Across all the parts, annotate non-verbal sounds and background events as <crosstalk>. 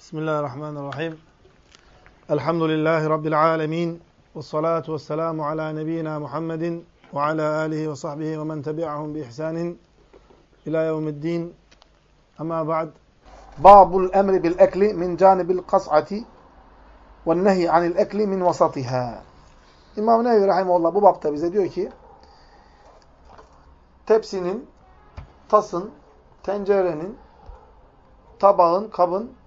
Bismillahirrahmanirrahim. Elhamdülillahi Rabbil alemin. Ve salatu ve selamu ala nebiyyina Muhammedin ve ala alihi ve sahbihi ve men tebi'ahum bi ihsanin ila yevmiddin. Ama ba'd. Babul emri bil ekli min canibil kas'ati ve nehi anil ekli min vasatiha. İmam Nevi Rahimullah bu bapta bize diyor ki tepsinin, tasın, tencerenin, tabağın, kabın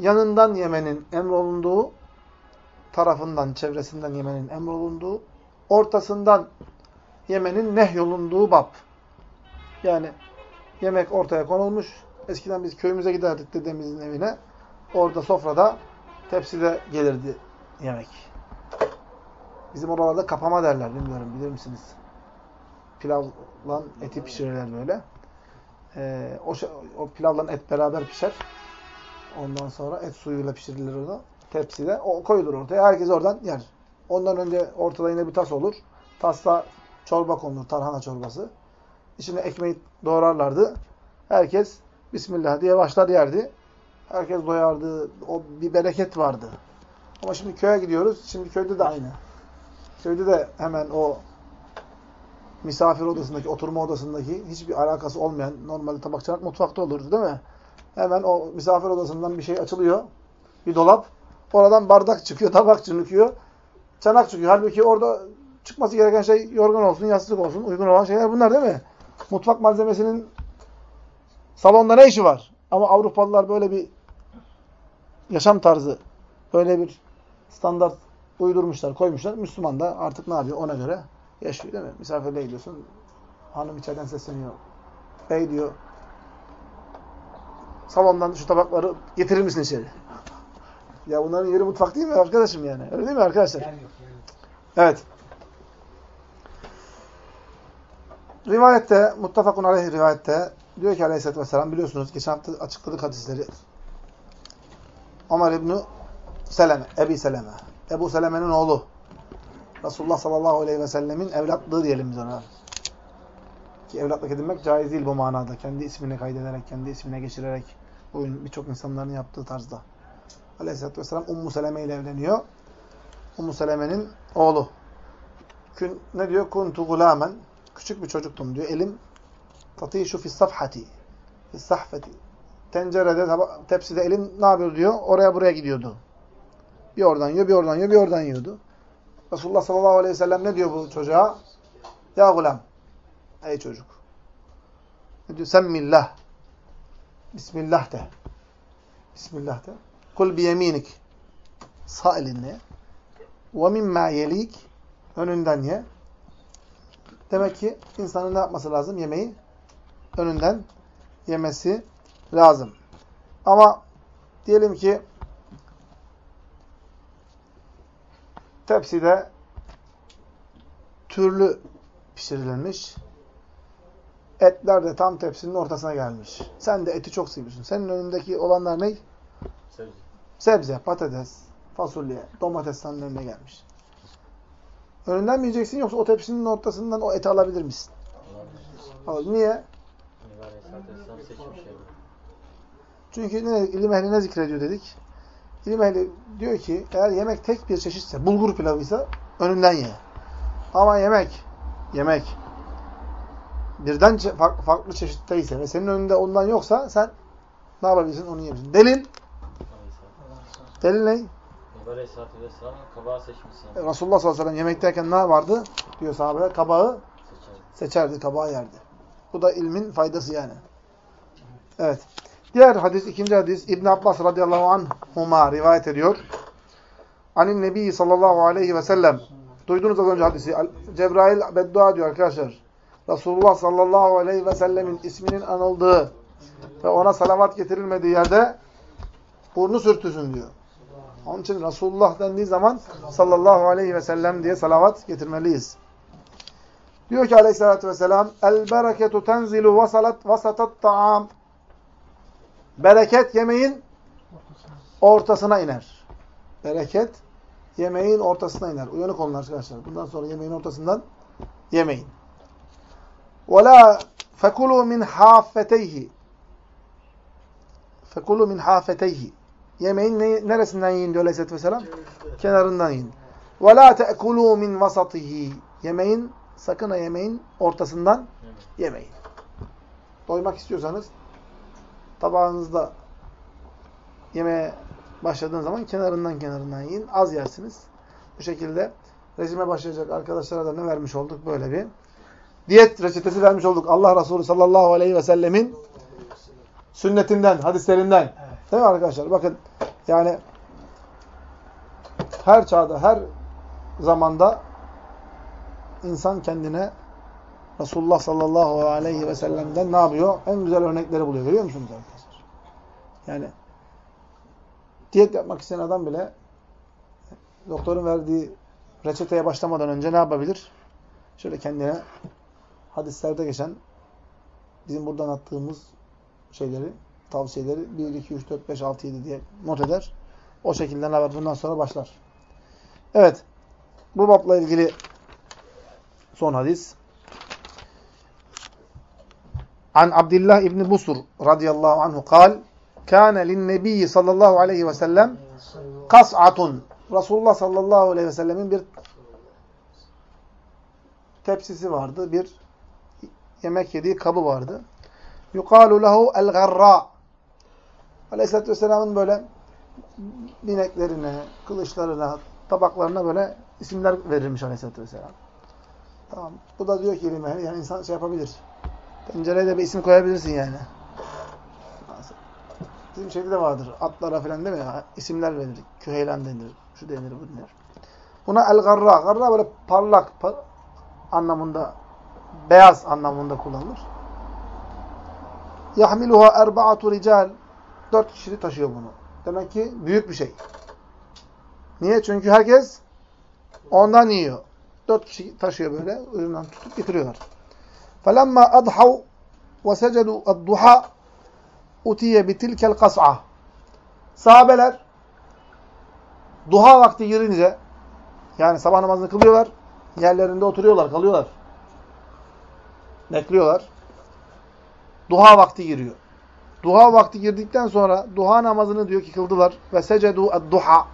yanından yemenin emrolunduğu, tarafından, çevresinden yemenin emrolunduğu, ortasından yemenin nehyolunduğu bab. Yani yemek ortaya konulmuş. Eskiden biz köyümüze giderdik dedemizin evine. Orada sofrada tepside gelirdi yemek. Bizim oralarda kapama derler. Bilmiyorum bilir misiniz? Pilavla eti pişirirler böyle. Ee, o, o pilavla et beraber pişer. Ondan sonra et suyuyla pişirilir orada. Tepside. O koyulur ortaya. Herkes oradan yer. Ondan önce ortada yine bir tas olur. Tasta çorba konulur. Tarhana çorbası. İçine ekmeği doğrarlardı. Herkes Bismillah diye başlar yerdi. Herkes doyardı. O bir bereket vardı. Ama şimdi köye gidiyoruz. Şimdi köyde de aynı. Köyde de hemen o misafir odasındaki, oturma odasındaki hiçbir alakası olmayan, normalde tabakçılık mutfakta olurdu değil mi? Hemen o misafir odasından bir şey açılıyor. Bir dolap. Oradan bardak çıkıyor, <laughs> tabak çıkıyor, çanak çıkıyor. Halbuki orada çıkması gereken şey yorgan olsun, yastık olsun, uygun olan şeyler bunlar değil mi? Mutfak malzemesinin salonda ne işi var? Ama Avrupalılar böyle bir yaşam tarzı, böyle bir standart uydurmuşlar, koymuşlar. Müslüman da artık ne yapıyor ona göre yaşıyor değil mi? Misafirliğe gidiyorsun. Hanım içeriden sesleniyor. Bey diyor, salondan şu tabakları getirir misin içeri? Ya bunların yeri mutfak değil mi arkadaşım yani? Öyle değil mi arkadaşlar? Evet. Rivayette, muttafakun aleyh rivayette diyor ki aleyhissalatü vesselam biliyorsunuz geçen hafta açıkladık hadisleri. Ömer İbni Seleme, Ebi Seleme. Ebu Seleme'nin oğlu. Resulullah sallallahu aleyhi ve sellemin evlatlığı diyelim biz ona. Ki evlatlık edinmek caiz değil bu manada. Kendi ismine kaydederek, kendi ismine geçirerek. Bugün birçok insanların yaptığı tarzda. Aleyhisselatü Vesselam Ummu Seleme ile evleniyor. Ummu Seleme'nin oğlu. Kün, ne diyor? Kuntu gulamen. Küçük bir çocuktum diyor. Elim tatişu fissafhati. Fissahfeti. Tencerede, tepside elim ne yapıyor diyor? Oraya buraya gidiyordu. Bir oradan yiyor, bir oradan yiyor, bir oradan yiyordu. Resulullah sallallahu aleyhi ve sellem ne diyor bu çocuğa? Ya gulam. Ey çocuk. Ne diyor? Semmillah. Bismillah de. Bismillah de. Kul bi yeminik. Sağ elinle. Ve mimma yelik. Önünden ye. Demek ki insanın ne yapması lazım? Yemeği önünden yemesi lazım. Ama diyelim ki tepside türlü pişirilmiş. Etler de tam tepsinin ortasına gelmiş. Sen de eti çok seviyorsun. Senin önündeki olanlar ne? Sebze. Sebze, patates, fasulye, domates senin önüne gelmiş. Önünden mi yiyeceksin yoksa o tepsinin ortasından o eti alabilir misin? Alabilir. Niye? Çünkü ne, ilim ehli ne zikrediyor dedik? İlim ehli diyor ki eğer yemek tek bir çeşitse, bulgur pilavıysa önünden ye. Ama yemek, yemek birden farklı çeşitteyse ve senin önünde ondan yoksa sen ne yapabilirsin? Onu yiyebilirsin. Delil? Delil ne? seçmişsin. Resulullah sallallahu aleyhi ve sellem yemekteyken ne vardı? Diyor sahabeler. Kabağı seçerdi, kabağı yerdi. Bu da ilmin faydası yani. Evet. Diğer hadis, ikinci hadis İbn Abbas radıyallahu anhuma rivayet ediyor. Anin Nebi sallallahu aleyhi ve sellem. Duydunuz az önce hadisi. Cebrail beddua diyor arkadaşlar. Resulullah sallallahu aleyhi ve sellemin isminin anıldığı ve ona salavat getirilmediği yerde burnu sürtüsün diyor. Onun için Resulullah dendiği zaman sallallahu aleyhi ve sellem diye salavat getirmeliyiz. Diyor ki aleyhissalatü vesselam El bereketu tenzilu vasalat vasatat ta'am Bereket yemeğin ortasına iner. Bereket yemeğin ortasına iner. Uyanık olun arkadaşlar. Bundan sonra yemeğin ortasından yemeyin. وَلَا فَكُلُوا مِنْ حَافَّتَيْهِ Fekulu min hafeteyhi. Yemeğin ne, neresinden yiyin diyor Aleyhisselatü Vesselam? Kenarından yiyin. Ve la te'kulû min vasatihi. Yemeğin, sakın ha yemeğin ortasından yemeyin. Doymak istiyorsanız tabağınızda yemeğe başladığınız zaman kenarından kenarından yiyin. Az yersiniz. Bu şekilde rejime başlayacak arkadaşlara da ne vermiş olduk? Böyle bir diyet reçetesi vermiş olduk. Allah Resulü sallallahu aleyhi ve sellemin sünnetinden, hadislerinden. Değil mi arkadaşlar? Bakın yani her çağda, her zamanda insan kendine Resulullah sallallahu aleyhi ve sellem'den ne yapıyor? En güzel örnekleri buluyor. Görüyor musunuz arkadaşlar? Yani diyet yapmak isteyen adam bile doktorun verdiği reçeteye başlamadan önce ne yapabilir? Şöyle kendine hadislerde geçen bizim buradan attığımız şeyleri, tavsiyeleri 1, 2, 3, 4, 5, 6, 7 diye not eder. O şekilde yapar? Bundan sonra başlar. Evet. Bu babla ilgili son hadis. An Abdullah İbni Busur radıyallahu anhu kal Kâne linnebiyyi sallallahu aleyhi ve sellem kas'atun. Resulullah sallallahu aleyhi ve sellemin bir tepsisi vardı. Bir yemek yediği kabı vardı. Yukalu lehu el-garra. Aleyhisselatü Vesselam'ın böyle bineklerine, kılıçlarına, tabaklarına böyle isimler verilmiş Aleyhisselatü Vesselam. Tamam. Bu da diyor ki ilime, yani insan şey yapabilir. Tencereye de bir isim koyabilirsin yani. Bizim şeyde de vardır. Atlara falan değil mi? İsimler verilir. Küheylan denir. Şu denir, bu denir. Buna el-garra. Garra böyle parlak par anlamında, beyaz anlamında kullanılır. Yahmiluha erba'atu rical. Dört kişi taşıyor bunu. Demek ki büyük bir şey. Niye? Çünkü herkes ondan yiyor. Dört kişi taşıyor böyle. Ucundan tutup getiriyorlar. فَلَمَّا أَضْحَوْا وَسَجَدُوا الضُّحَى utiye bitilkel kas'a. Sahabeler duha vakti girince yani sabah namazını kılıyorlar. Yerlerinde oturuyorlar, kalıyorlar. Bekliyorlar. Duha vakti giriyor. Duha vakti girdikten sonra duha namazını diyor ki kıldılar ve secedu duha.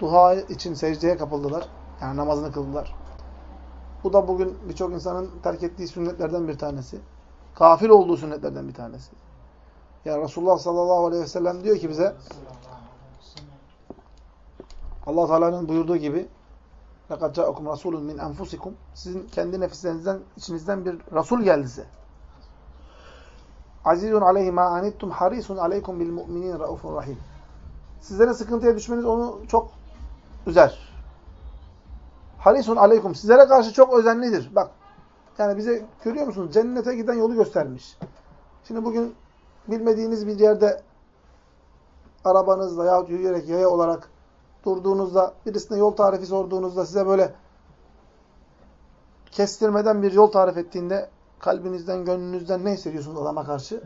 Duha için secdeye kapıldılar. Yani namazını kıldılar. Bu da bugün birçok insanın terk ettiği sünnetlerden bir tanesi. Kafir olduğu sünnetlerden bir tanesi. Yani Resulullah sallallahu aleyhi ve sellem diyor ki bize allah Teala'nın buyurduğu gibi لَقَدْ جَاءَكُمْ رَسُولٌ مِنْ أَنْفُسِكُمْ Sizin kendi nefislerinizden, içinizden bir Resul geldi size. Azizun aleyhi ma anittum harisun aleykum bil mu'minin raufun rahim. Sizlerin sıkıntıya düşmeniz onu çok üzer. Harisun aleykum. Sizlere karşı çok özenlidir. Bak. Yani bize görüyor musunuz? Cennete giden yolu göstermiş. Şimdi bugün bilmediğiniz bir yerde arabanızla yahut yürüyerek yaya olarak durduğunuzda, birisine yol tarifi sorduğunuzda size böyle kestirmeden bir yol tarif ettiğinde kalbinizden, gönlünüzden ne hissediyorsunuz adama karşı?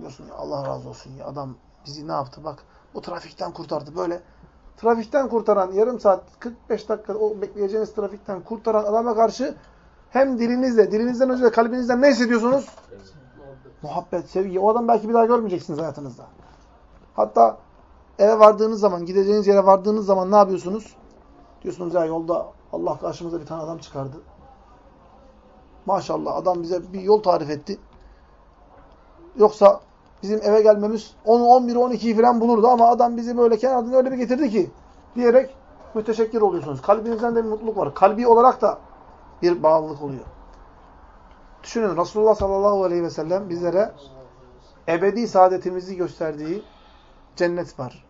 Diyorsun ya Allah razı olsun ya adam bizi ne yaptı bak o trafikten kurtardı böyle. Trafikten kurtaran yarım saat 45 dakika o bekleyeceğiniz trafikten kurtaran adama karşı hem dilinizle, dilinizden önce de kalbinizden ne hissediyorsunuz? Muhabbet, sevgi. O adam belki bir daha görmeyeceksiniz hayatınızda. Hatta eve vardığınız zaman, gideceğiniz yere vardığınız zaman ne yapıyorsunuz? Diyorsunuz ya yolda Allah karşımıza bir tane adam çıkardı. Maşallah adam bize bir yol tarif etti. Yoksa bizim eve gelmemiz 10, 11, 12'yi falan bulurdu ama adam bizi böyle kenardan öyle bir getirdi ki diyerek müteşekkir oluyorsunuz. Kalbinizden de bir mutluluk var. Kalbi olarak da bir bağlılık oluyor. Düşünün Resulullah sallallahu aleyhi ve sellem bizlere ebedi saadetimizi gösterdiği cennet var.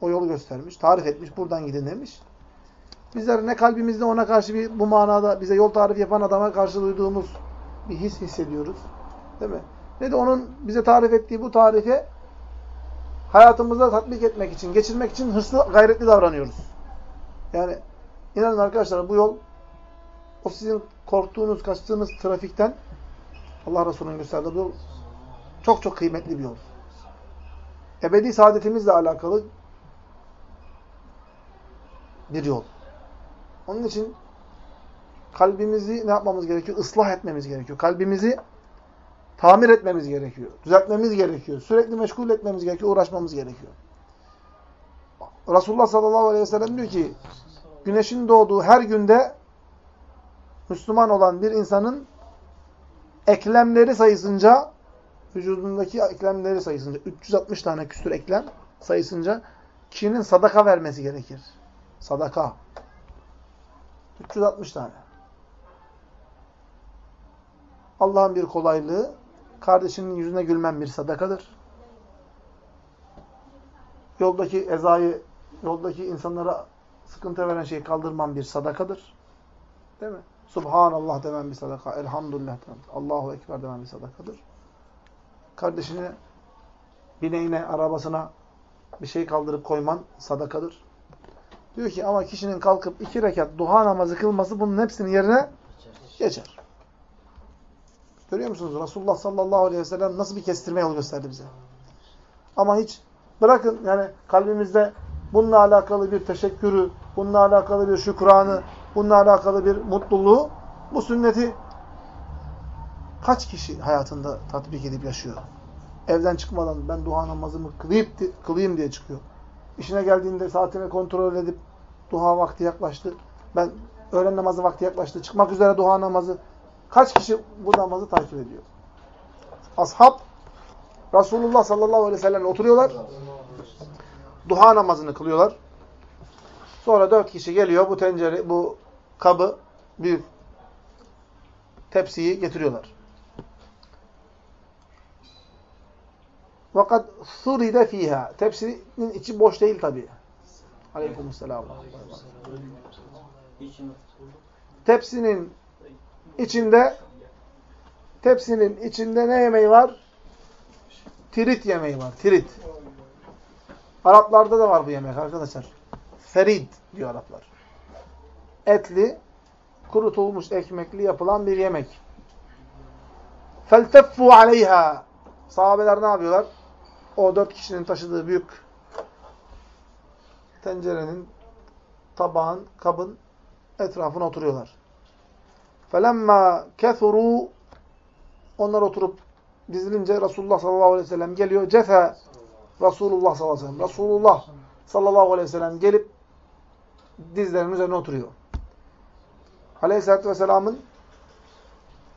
O yolu göstermiş, tarif etmiş, buradan gidin demiş. Bizler ne kalbimizde ona karşı bir bu manada bize yol tarifi yapan adama karşı duyduğumuz bir his hissediyoruz. Değil mi? Ne de onun bize tarif ettiği bu tarife hayatımızda tatbik etmek için, geçirmek için hırslı, gayretli davranıyoruz. Yani inanın arkadaşlar bu yol o sizin korktuğunuz, kaçtığınız trafikten Allah Resulü'nün gösterdiği bu yol çok çok kıymetli bir yol. Ebedi saadetimizle alakalı bir yol. Onun için kalbimizi ne yapmamız gerekiyor? Islah etmemiz gerekiyor. Kalbimizi tamir etmemiz gerekiyor. Düzeltmemiz gerekiyor. Sürekli meşgul etmemiz gerekiyor. Uğraşmamız gerekiyor. Resulullah sallallahu aleyhi ve sellem diyor ki güneşin doğduğu her günde Müslüman olan bir insanın eklemleri sayısınca vücudundaki eklemleri sayısınca 360 tane küsur eklem sayısınca kişinin sadaka vermesi gerekir. Sadaka. 360 tane. Allah'ın bir kolaylığı kardeşinin yüzüne gülmen bir sadakadır. Yoldaki ezayı, yoldaki insanlara sıkıntı veren şeyi kaldırman bir sadakadır. Değil mi? Subhanallah demen bir sadaka. Elhamdülillah demen. Allahu Ekber demen bir sadakadır. Kardeşini bineğine, arabasına bir şey kaldırıp koyman sadakadır. Diyor ki ama kişinin kalkıp iki rekat duha namazı kılması bunun hepsinin yerine geçer. Görüyor musunuz? Resulullah sallallahu aleyhi ve sellem nasıl bir kestirme yol gösterdi bize. Ama hiç bırakın yani kalbimizde bununla alakalı bir teşekkürü, bununla alakalı bir şükranı, bununla alakalı bir mutluluğu, bu sünneti kaç kişi hayatında tatbik edip yaşıyor? Evden çıkmadan ben duha namazımı kılayım, kılayım diye çıkıyor. İşine geldiğinde saatini kontrol edip duha vakti yaklaştı. Ben öğlen namazı vakti yaklaştı. Çıkmak üzere duha namazı. Kaç kişi bu namazı takip ediyor? Ashab Resulullah sallallahu aleyhi ve sellem oturuyorlar. Duha namazını kılıyorlar. Sonra dört kişi geliyor bu tencere, bu kabı, büyük tepsiyi getiriyorlar. Fakat suride fiha. Tepsinin içi boş değil tabi. Aleykümselam. Tepsinin içinde tepsinin içinde ne yemeği var? Tirit yemeği var. Tirit. Araplarda da var bu yemek arkadaşlar. Ferid diyor Araplar. Etli, kurutulmuş ekmekli yapılan bir yemek. فَالْتَفُّوا عَلَيْهَا Sahabeler ne yapıyorlar? O dört kişinin taşıdığı büyük tencerenin, tabağın, kabın etrafına oturuyorlar. فَلَمَّا كَثُرُوا Onlar oturup dizilince Resulullah sallallahu aleyhi ve sellem geliyor. Cefe Resulullah sallallahu aleyhi ve sellem. Resulullah sallallahu aleyhi ve sellem gelip dizlerinin üzerine oturuyor. Aleyhisselatü vesselamın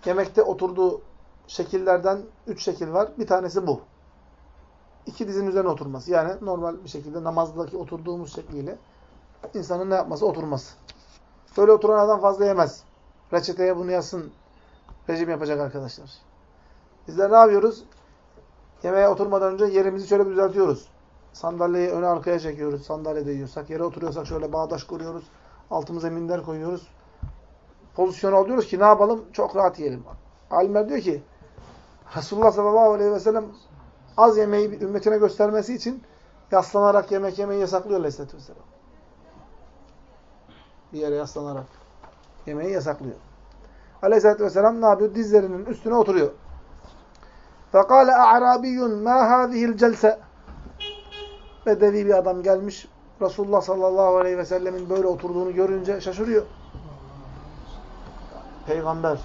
yemekte oturduğu şekillerden üç şekil var. Bir tanesi bu. İki dizin üzerine oturması. Yani normal bir şekilde namazdaki oturduğumuz şekliyle insanın ne yapması? Oturması. Böyle oturan adam fazla yemez. Reçeteye bunu yazsın. Rejim yapacak arkadaşlar. Bizler ne yapıyoruz? Yemeğe oturmadan önce yerimizi şöyle bir düzeltiyoruz. Sandalyeyi öne arkaya çekiyoruz. Sandalyede yiyorsak. Yere oturuyorsak şöyle bağdaş kuruyoruz. Altımıza minder koyuyoruz. Pozisyon alıyoruz ki ne yapalım? Çok rahat yiyelim. Alimler diyor ki Resulullah sallallahu aleyhi ve sellem az yemeği ümmetine göstermesi için yaslanarak yemek yemeyi yasaklıyor aleyhissalatü vesselam. Bir yere yaslanarak yemeği yasaklıyor. Aleyhissalatü vesselam ne yapıyor? Dizlerinin üstüne oturuyor. فَقَالَ اَعْرَابِيٌّ مَا هَذِهِ الْجَلْسَ Bedevi bir adam gelmiş. Resulullah sallallahu aleyhi ve sellemin böyle oturduğunu görünce şaşırıyor. Peygamber,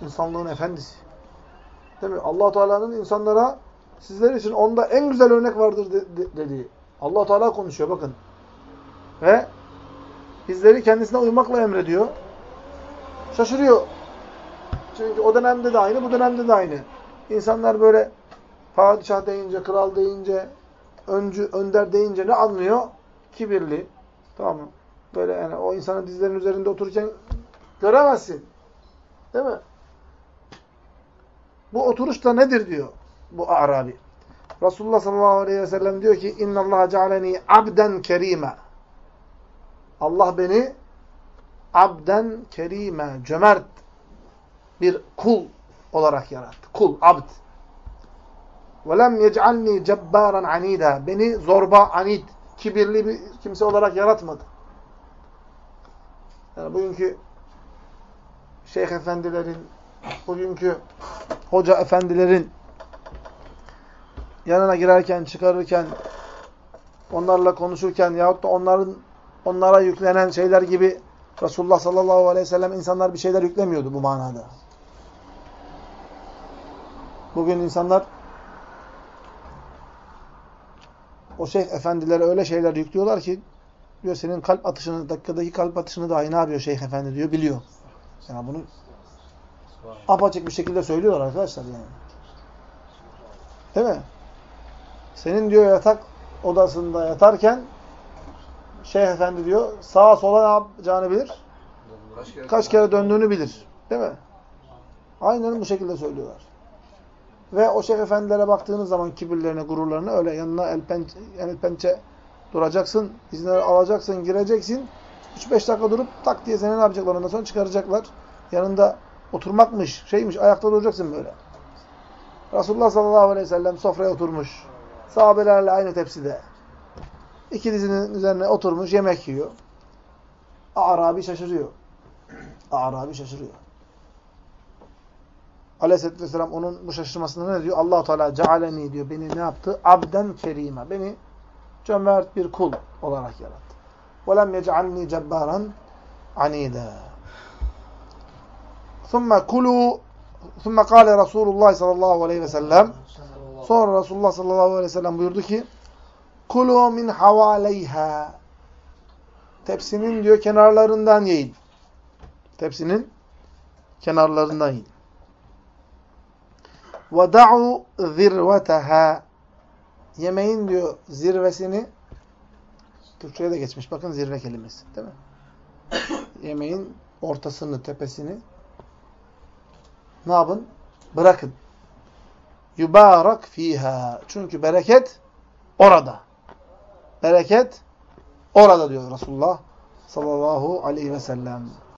insanlığın efendisi. Değil mi? allah Teala'nın insanlara sizler için onda en güzel örnek vardır dedi. allah Teala konuşuyor bakın. Ve bizleri kendisine uymakla emrediyor. Şaşırıyor. Çünkü o dönemde de aynı, bu dönemde de aynı. İnsanlar böyle padişah deyince, kral deyince, öncü, önder deyince ne anlıyor? Kibirli. Tamam mı? Böyle yani o insanın dizlerinin üzerinde otururken göremezsin. Değil mi? Bu oturuş da nedir diyor bu Arabi. Resulullah sallallahu aleyhi ve sellem diyor ki اِنَّ اللّٰهَ جَعَلَنِي abden kerime. Allah beni abden kerime, cömert bir kul olarak yarattı. Kul, abd. وَلَمْ يَجْعَلْنِي جَبَّارًا عَنِيدًا Beni zorba, anid, kibirli bir kimse olarak yaratmadı. Yani bugünkü şeyh efendilerin, bugünkü hoca efendilerin yanına girerken, çıkarırken, onlarla konuşurken yahut da onların onlara yüklenen şeyler gibi Resulullah sallallahu aleyhi ve sellem insanlar bir şeyler yüklemiyordu bu manada. Bugün insanlar o şeyh efendilere öyle şeyler yüklüyorlar ki diyor senin kalp atışını, dakikadaki kalp atışını dahi ne yapıyor şeyh efendi diyor, biliyor. Yani bunu apaçık bir şekilde söylüyorlar arkadaşlar yani. Değil mi? Senin diyor yatak odasında yatarken şeyh efendi diyor sağa sola ne yapacağını bilir. Kaç kere, Kaç kere döndüğünü bilir. Değil mi? Aynen bu şekilde söylüyorlar. Ve o şeyh efendilere baktığınız zaman kibirlerine, gururlarına öyle yanına el pençe, el pençe duracaksın, izinleri alacaksın, gireceksin. 3-5 dakika durup tak diye seni ne yapacaklar ondan sonra çıkaracaklar. Yanında oturmakmış, şeymiş, ayakta duracaksın böyle. Resulullah sallallahu aleyhi ve sellem sofraya oturmuş. Sahabelerle aynı tepside. İki dizinin üzerine oturmuş, yemek yiyor. Arabi şaşırıyor. Arabi şaşırıyor. Aleyhisselatü Vesselam onun bu şaşırmasında ne diyor? allah Teala cealeni diyor. Beni ne yaptı? Abden kerime. Beni cömert bir kul olarak yarattı. وَلَمْ يَجْعَلْنِي جَبَّارًا عَنِيدًا ثُمَّ كُلُوا ثُمَّ قَالَ رَسُولُ اللّٰهِ sallallahu aleyhi ve sellem Sonra Resulullah sallallahu aleyhi ve sellem buyurdu ki Kulu min havaleyha Tepsinin diyor kenarlarından yiyin. Tepsinin kenarlarından yiyin. Ve da'u zirveteha Yemeğin diyor zirvesini Türkçe'ye de geçmiş. Bakın zirve kelimesi. Değil mi? Yemeğin ortasını, tepesini ne yapın? Bırakın. Yubarak fiha. Çünkü bereket orada. Bereket orada diyor Resulullah sallallahu aleyhi ve sellem.